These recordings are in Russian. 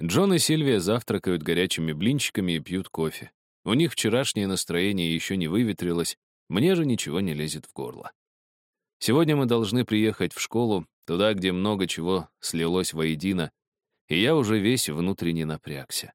Джон и Сильвия завтракают горячими блинчиками и пьют кофе. У них вчерашнее настроение еще не выветрилось, мне же ничего не лезет в горло. Сегодня мы должны приехать в школу, туда, где много чего слилось воедино, и я уже весь внутренне напрягся.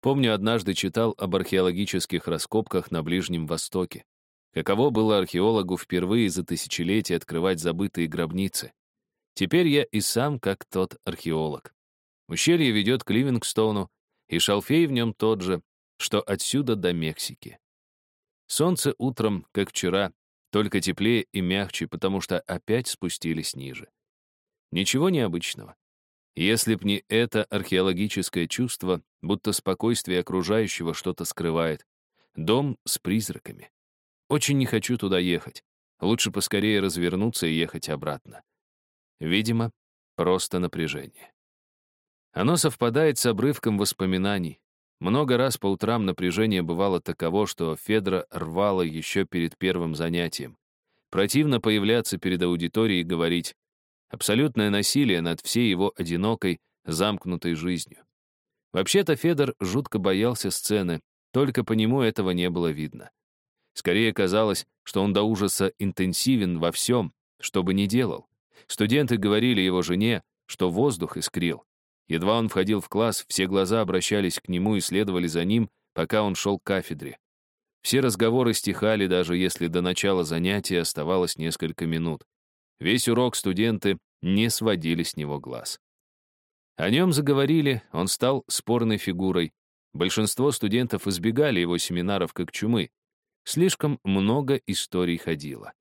Помню, однажды читал об археологических раскопках на Ближнем Востоке. Каково было археологу впервые за тысячелетия открывать забытые гробницы. Теперь я и сам как тот археолог. Ущелье ведет к Ливингстоуну, и шалфей в нем тот же, что отсюда до Мексики. Солнце утром, как вчера, только теплее и мягче, потому что опять спустились ниже. Ничего необычного. Если б не это археологическое чувство, будто спокойствие окружающего что-то скрывает. Дом с призраками. Очень не хочу туда ехать. Лучше поскорее развернуться и ехать обратно. Видимо, просто напряжение. Оно совпадает с обрывком воспоминаний. Много раз по утрам напряжение бывало таково, что Федра рвало еще перед первым занятием. Противно появляться перед аудиторией и говорить абсолютное насилие над всей его одинокой, замкнутой жизнью. Вообще-то Федор жутко боялся сцены, только по нему этого не было видно. Скорее казалось, что он до ужаса интенсивен во всем, что бы ни делал. Студенты говорили его жене, что воздух искрил. Едва он входил в класс, все глаза обращались к нему и следовали за ним, пока он шел к кафедре. Все разговоры стихали, даже если до начала занятия оставалось несколько минут. Весь урок студенты не сводили с него глаз. О нем заговорили, он стал спорной фигурой. Большинство студентов избегали его семинаров как чумы. Слишком много историй ходило.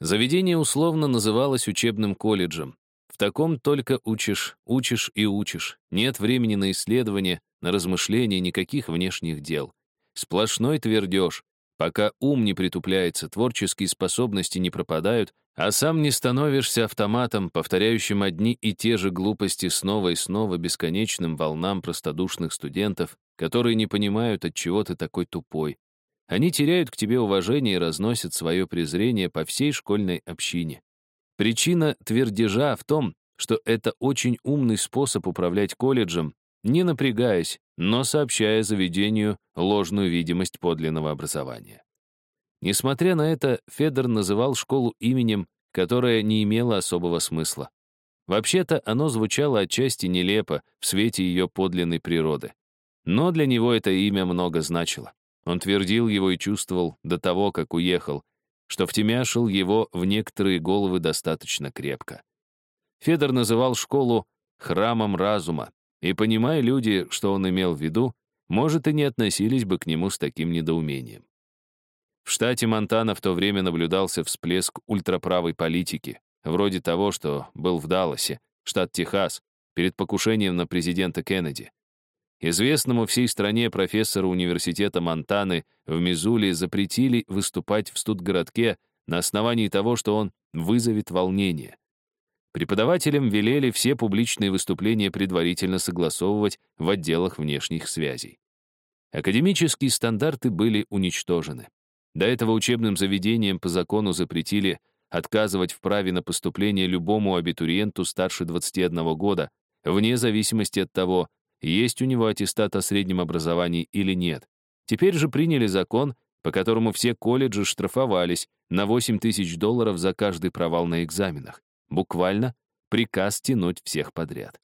Заведение условно называлось учебным колледжем. В таком только учишь, учишь и учишь. Нет времени на исследования, на размышления, никаких внешних дел. Сплошной твердеж. Пока ум не притупляется, творческие способности не пропадают, а сам не становишься автоматом, повторяющим одни и те же глупости снова и снова бесконечным волнам простодушных студентов, которые не понимают, от чего ты такой тупой, они теряют к тебе уважение и разносят свое презрение по всей школьной общине. Причина твердежа в том, что это очень умный способ управлять колледжем, не напрягаясь, но сообщая заведению ложную видимость подлинного образования. Несмотря на это, Федор называл школу именем, которое не имело особого смысла. Вообще-то оно звучало отчасти нелепо в свете ее подлинной природы. Но для него это имя много значило. Он твердил его и чувствовал до того, как уехал, что втемяшил его в некоторые головы достаточно крепко. Федор называл школу «храмом разума», и, понимая люди, что он имел в виду, может, и не относились бы к нему с таким недоумением. В штате Монтана в то время наблюдался всплеск ультраправой политики, вроде того, что был в Далласе, штат Техас, перед покушением на президента Кеннеди. Известному всей стране профессору университета Монтаны в Мизули запретили выступать в студгородке на основании того, что он вызовет волнение. Преподавателям велели все публичные выступления предварительно согласовывать в отделах внешних связей. Академические стандарты были уничтожены. До этого учебным заведениям по закону запретили отказывать в праве на поступление любому абитуриенту старше 21 года, вне зависимости от того, есть у него аттестат о среднем образовании или нет. Теперь же приняли закон, по которому все колледжи штрафовались на 8 тысяч долларов за каждый провал на экзаменах. Буквально приказ тянуть всех подряд.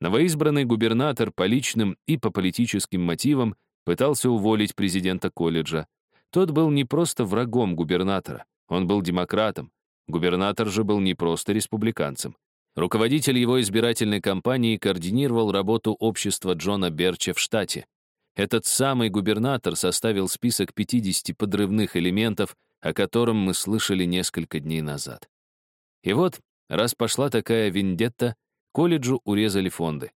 Новоизбранный губернатор по личным и по политическим мотивам пытался уволить президента колледжа. Тот был не просто врагом губернатора, он был демократом. Губернатор же был не просто республиканцем. Руководитель его избирательной кампании координировал работу общества Джона Берча в штате. Этот самый губернатор составил список 50 подрывных элементов, о котором мы слышали несколько дней назад. И вот, раз пошла такая вендетта, колледжу урезали фонды.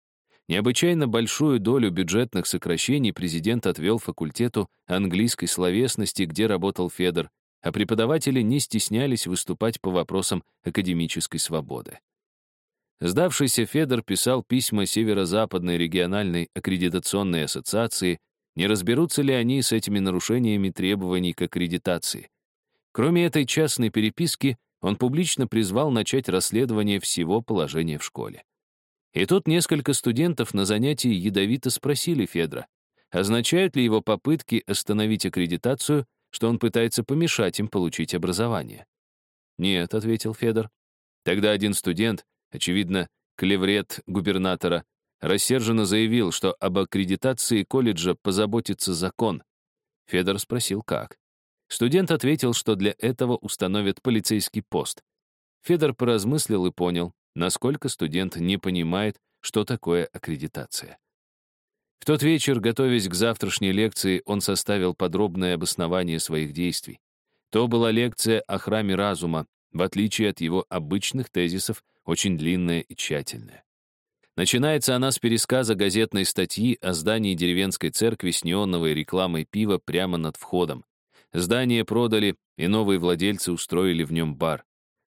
Необычайно большую долю бюджетных сокращений президент отвел факультету английской словесности, где работал Федор, а преподаватели не стеснялись выступать по вопросам академической свободы. Сдавшийся Федор писал письма Северо-Западной региональной аккредитационной ассоциации, не разберутся ли они с этими нарушениями требований к аккредитации. Кроме этой частной переписки, он публично призвал начать расследование всего положения в школе. И тут несколько студентов на занятии ядовито спросили Федра, означают ли его попытки остановить аккредитацию, что он пытается помешать им получить образование. «Нет», — ответил Федор. Тогда один студент, очевидно, клеврет губернатора, рассерженно заявил, что об аккредитации колледжа позаботится закон. Федор спросил, как. Студент ответил, что для этого установят полицейский пост. Федор поразмыслил и понял, насколько студент не понимает, что такое аккредитация. В тот вечер, готовясь к завтрашней лекции, он составил подробное обоснование своих действий. То была лекция о храме разума, в отличие от его обычных тезисов, очень длинная и тщательная. Начинается она с пересказа газетной статьи о здании деревенской церкви с неоновой рекламой пива прямо над входом. Здание продали, и новые владельцы устроили в нем бар.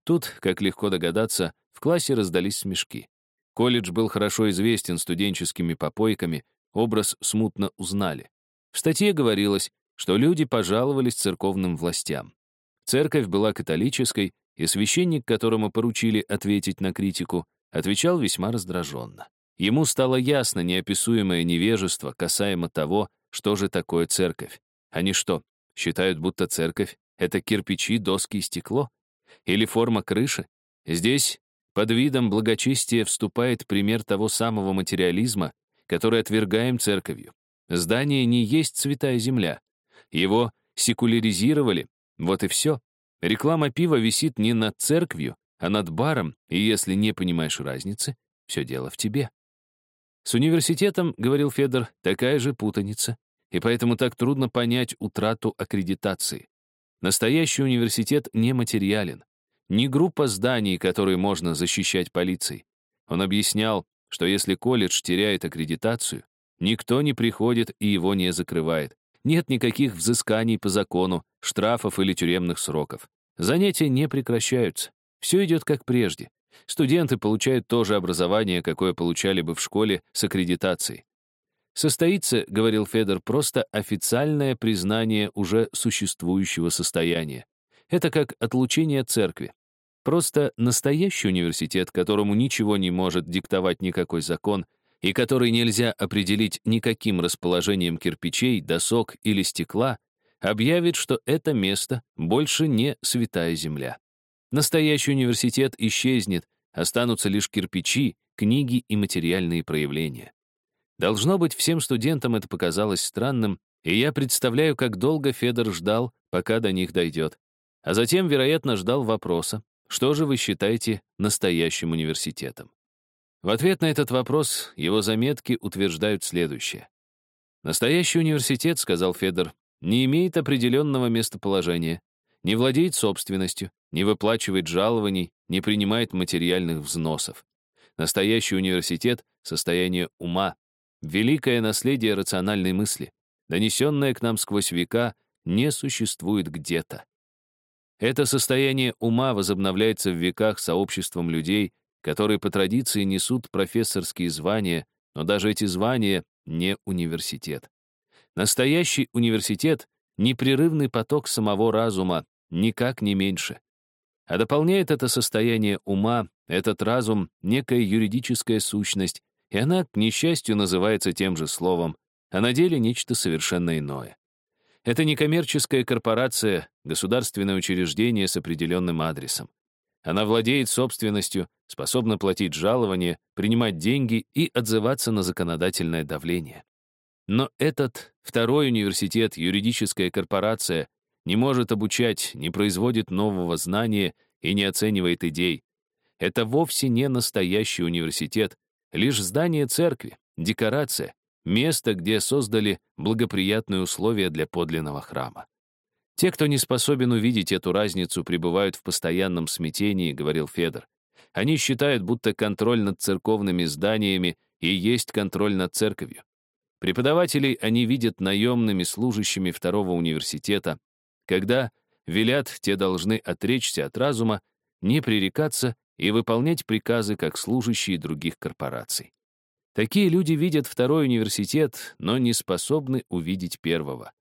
Тут, как легко догадаться, в классе раздались смешки. Колледж был хорошо известен студенческими попойками, образ смутно узнали. В статье говорилось, что люди пожаловались церковным властям. Церковь была католической, и священник, которому поручили ответить на критику, отвечал весьма раздраженно. Ему стало ясно неописуемое невежество касаемо того, что же такое церковь. Они что, считают, будто церковь — это кирпичи, доски и стекло? Или форма крыши? Здесь под видом благочестия вступает пример того самого материализма, который отвергаем церковью. Здание не есть святая земля. Его секуляризировали, вот и все. Реклама пива висит не над церковью, а над баром, и если не понимаешь разницы, все дело в тебе. С университетом, говорил Федор, такая же путаница, и поэтому так трудно понять утрату аккредитации. Настоящий университет нематериален, не группа зданий, которые можно защищать полицией. Он объяснял, что если колледж теряет аккредитацию, никто не приходит и его не закрывает. Нет никаких взысканий по закону, штрафов или тюремных сроков. Занятия не прекращаются. Все идет как прежде. Студенты получают то же образование, какое получали бы в школе с аккредитацией. Состоится, говорил Федор, просто официальное признание уже существующего состояния. Это как отлучение церкви. Просто настоящий университет, которому ничего не может диктовать никакой закон, и который нельзя определить никаким расположением кирпичей, досок или стекла, объявит, что это место больше не святая земля. Настоящий университет исчезнет, останутся лишь кирпичи, книги и материальные проявления. Должно быть, всем студентам это показалось странным, и я представляю, как долго Федор ждал, пока до них дойдет. А затем, вероятно, ждал вопроса, что же вы считаете настоящим университетом? В ответ на этот вопрос его заметки утверждают следующее. «Настоящий университет, — сказал Федор, — не имеет определенного местоположения, не владеет собственностью, не выплачивает жалований, не принимает материальных взносов. Настоящий университет — состояние ума, великое наследие рациональной мысли, донесенное к нам сквозь века, не существует где-то. Это состояние ума возобновляется в веках сообществом людей, которые по традиции несут профессорские звания, но даже эти звания не университет. Настоящий университет — непрерывный поток самого разума, никак не меньше. А дополняет это состояние ума, этот разум, некая юридическая сущность, и она, к несчастью, называется тем же словом, а на деле нечто совершенно иное. Это не коммерческая корпорация, государственное учреждение с определенным адресом. Она владеет собственностью, способна платить жалования, принимать деньги и отзываться на законодательное давление. Но этот второй университет, юридическая корпорация, не может обучать, не производит нового знания и не оценивает идей. Это вовсе не настоящий университет, лишь здание церкви, декорация, место, где создали благоприятные условия для подлинного храма. Те, кто не способен увидеть эту разницу, пребывают в постоянном смятении, говорил Федор. Они считают, будто контроль над церковными зданиями и есть контроль над церковью. Преподавателей они видят наемными служащими второго университета. Когда велят, те должны отречься от разума, не пререкаться и выполнять приказы как служащие других корпораций. Такие люди видят второй университет, но не способны увидеть первого.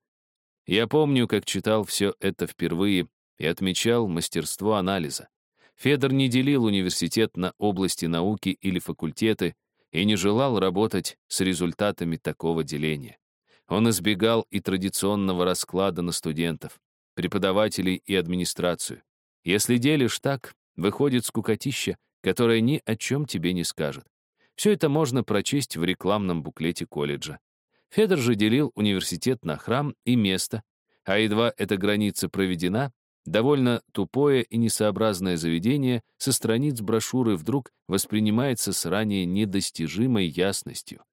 Я помню, как читал все это впервые и отмечал мастерство анализа. Федор не делил университет на области науки или факультеты, и не желал работать с результатами такого деления. Он избегал и традиционного расклада на студентов, преподавателей и администрацию. Если делишь так, выходит скукотища, которая ни о чем тебе не скажет. Все это можно прочесть в рекламном буклете колледжа. Федор же делил университет на храм и место, а едва эта граница проведена, довольно тупое и несообразное заведение со страниц брошюры вдруг воспринимается с ранее недостижимой ясностью.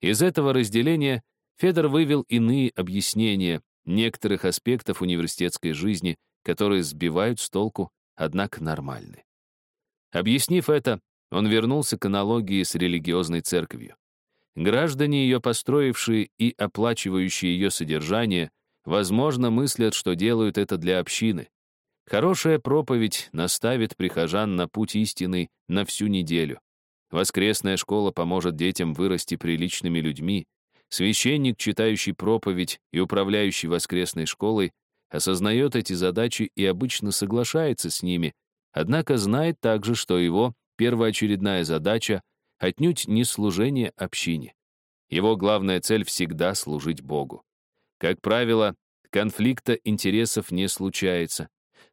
Из этого разделения Федор вывел иные объяснения некоторых аспектов университетской жизни, которые сбивают с толку, однако нормальны. Объяснив это, он вернулся к аналогии с религиозной церковью. Граждане ее, построившие и оплачивающие ее содержание, возможно, мыслят, что делают это для общины. Хорошая проповедь наставит прихожан на путь истины на всю неделю. Воскресная школа поможет детям вырасти приличными людьми. Священник, читающий проповедь и управляющий воскресной школой, осознает эти задачи и обычно соглашается с ними, однако знает также, что его первоочередная задача отнюдь не служение общине. Его главная цель всегда служить Богу. Как правило, конфликта интересов не случается,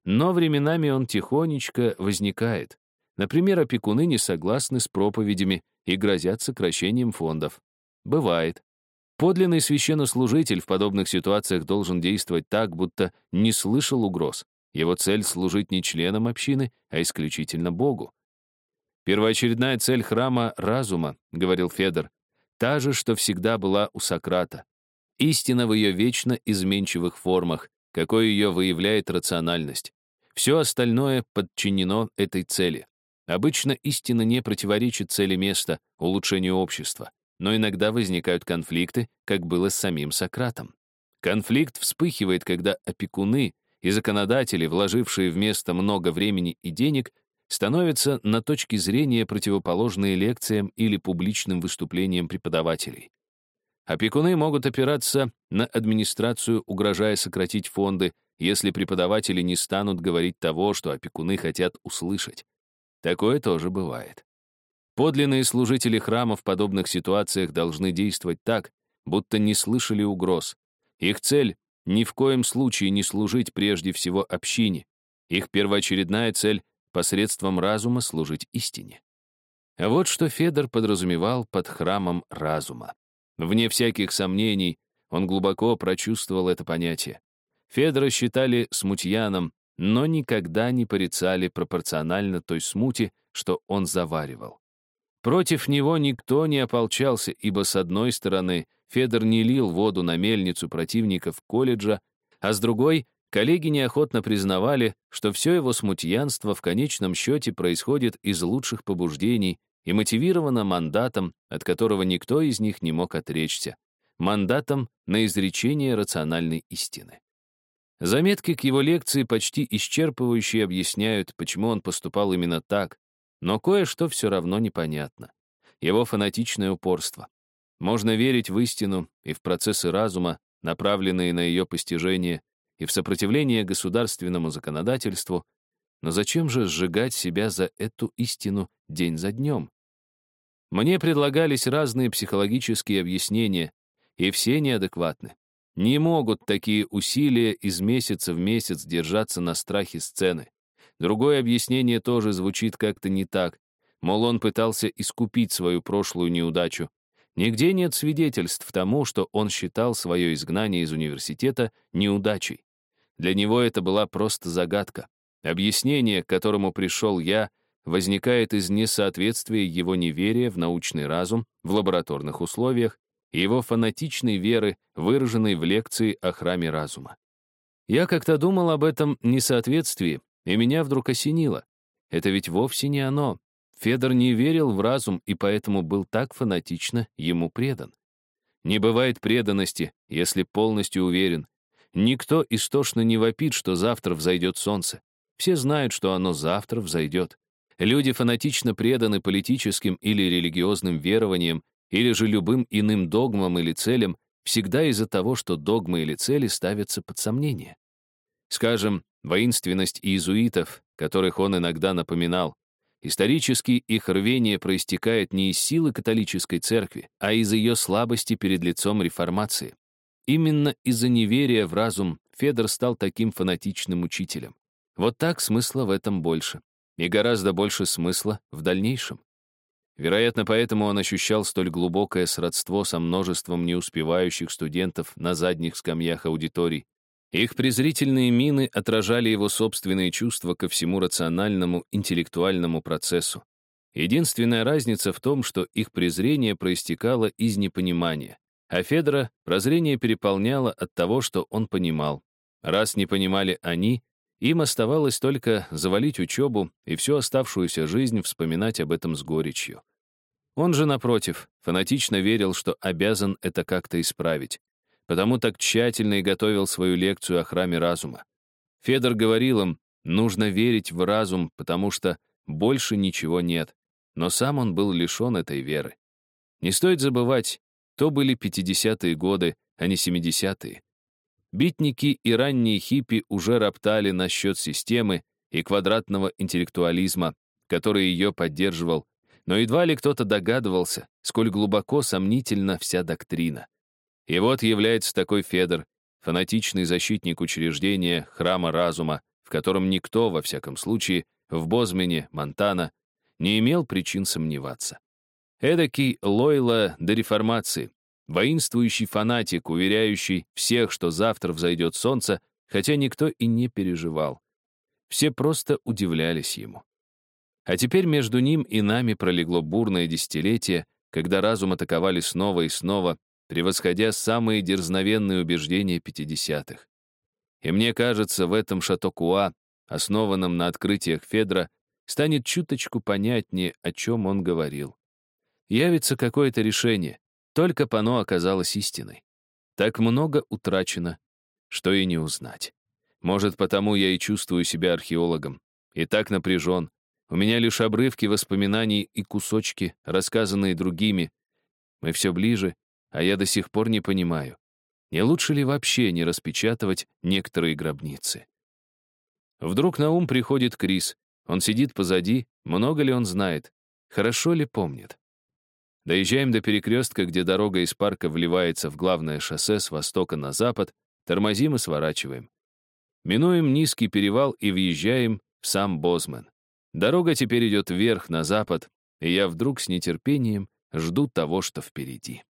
но временами он тихонечко возникает. Например, опекуны не согласны с проповедями и грозят сокращением фондов. Бывает. Подлинный священнослужитель в подобных ситуациях должен действовать так, будто не слышал угроз. Его цель — служить не членам общины, а исключительно Богу. Первоочередная цель храма — разума, — говорил Федор, та же, что всегда была у Сократа. Истина в ее вечно изменчивых формах, какой ее выявляет рациональность. Все остальное подчинено этой цели. Обычно истина не противоречит цели места, улучшению общества, но иногда возникают конфликты, как было с самим Сократом. Конфликт вспыхивает, когда опекуны и законодатели, вложившие в место много времени и денег, становятся на точке зрения противоположные лекциям или публичным выступлениям преподавателей. Опекуны могут опираться на администрацию, угрожая сократить фонды, если преподаватели не станут говорить того, что опекуны хотят услышать. Такое тоже бывает. Подлинные служители храма в подобных ситуациях должны действовать так, будто не слышали угроз. Их цель — ни в коем случае не служить прежде всего общине. Их первоочередная цель посредством разума служить истине. А вот что Федор подразумевал под храмом разума. Вне всяких сомнений, он глубоко прочувствовал это понятие. Федора считали смутьяном, но никогда не порицали пропорционально той смуте, что он заваривал. Против него никто не ополчался, ибо, с одной стороны, Федор не лил воду на мельницу противников колледжа, а с другой Коллеги неохотно признавали, что все его смутьянство в конечном счете происходит из лучших побуждений и мотивировано мандатом, от которого никто из них не мог отречься, мандатом на изречение рациональной истины. Заметки к его лекции почти исчерпывающие объясняют, почему он поступал именно так, но кое-что все равно непонятно. Его фанатичное упорство. Можно верить в истину и в процессы разума, направленные на ее постижение, и в сопротивление государственному законодательству, но зачем же сжигать себя за эту истину день за днем? Мне предлагались разные психологические объяснения, и все неадекватны. Не могут такие усилия из месяца в месяц держаться на страхе сцены. Другое объяснение тоже звучит как-то не так, мол, он пытался искупить свою прошлую неудачу. Нигде нет свидетельств тому, что он считал свое изгнание из университета неудачей. Для него это была просто загадка. Объяснение, к которому пришел я, возникает из несоответствия его неверия в научный разум в лабораторных условиях и его фанатичной веры, выраженной в лекции о храме разума. Я как-то думал об этом несоответствии, и меня вдруг осенило. Это ведь вовсе не оно. Федор не верил в разум и поэтому был так фанатично ему предан. Не бывает преданности, если полностью уверен, Никто истошно не вопит, что завтра взойдет солнце. Все знают, что оно завтра взойдет. Люди фанатично преданы политическим или религиозным верованиям, или же любым иным догмам или целям, всегда из-за того, что догмы или цели ставятся под сомнение. Скажем, воинственность иезуитов, которых он иногда напоминал, Исторически их рвение проистекает не из силы католической церкви, а из ее слабости перед лицом реформации. Именно из-за неверия в разум Федор стал таким фанатичным учителем. Вот так смысла в этом больше. И гораздо больше смысла в дальнейшем. Вероятно, поэтому он ощущал столь глубокое сродство со множеством неуспевающих студентов на задних скамьях аудиторий. Их презрительные мины отражали его собственные чувства ко всему рациональному интеллектуальному процессу. Единственная разница в том, что их презрение проистекало из непонимания, а Федора прозрение переполняло от того, что он понимал. Раз не понимали они, им оставалось только завалить учебу и всю оставшуюся жизнь вспоминать об этом с горечью. Он же, напротив, фанатично верил, что обязан это как-то исправить. Потому так тщательно и готовил свою лекцию о храме разума. Федор говорил им, нужно верить в разум, потому что больше ничего нет. Но сам он был лишен этой веры. Не стоит забывать, то были 50-е годы, а не 70-е. Битники и ранние хиппи уже роптали насчет системы и квадратного интеллектуализма, который ее поддерживал, но едва ли кто-то догадывался, сколь глубоко сомнительна вся доктрина. И вот является такой Федор, фанатичный защитник учреждения храма разума, в котором никто, во всяком случае, в Бозмене, Монтана, не имел причин сомневаться. Эдакий Лойла до реформации, Воинствующий фанатик, уверяющий всех, что завтра взойдет солнце, хотя никто и не переживал. Все просто удивлялись ему. А теперь между ним и нами пролегло бурное десятилетие, когда разум атаковали снова и снова, превосходя самые дерзновенные убеждения 50-х. И мне кажется, в этом Шатокуа, основанном на открытиях Федра, станет чуточку понятнее, о чем он говорил. Явится какое-то решение, только Пано оказалось истиной. Так много утрачено, что и не узнать. Может, потому я и чувствую себя археологом. И так напряжен. У меня лишь обрывки воспоминаний и кусочки, рассказанные другими. Мы все ближе, а я до сих пор не понимаю, не лучше ли вообще не распечатывать некоторые гробницы. Вдруг на ум приходит Крис. Он сидит позади, много ли он знает, хорошо ли помнит. Доезжаем до перекрестка, где дорога из парка вливается в главное шоссе с востока на запад, тормозим и сворачиваем. Минуем низкий перевал и въезжаем в сам Бозман. Дорога теперь идет вверх на запад, и я вдруг с нетерпением жду того, что впереди.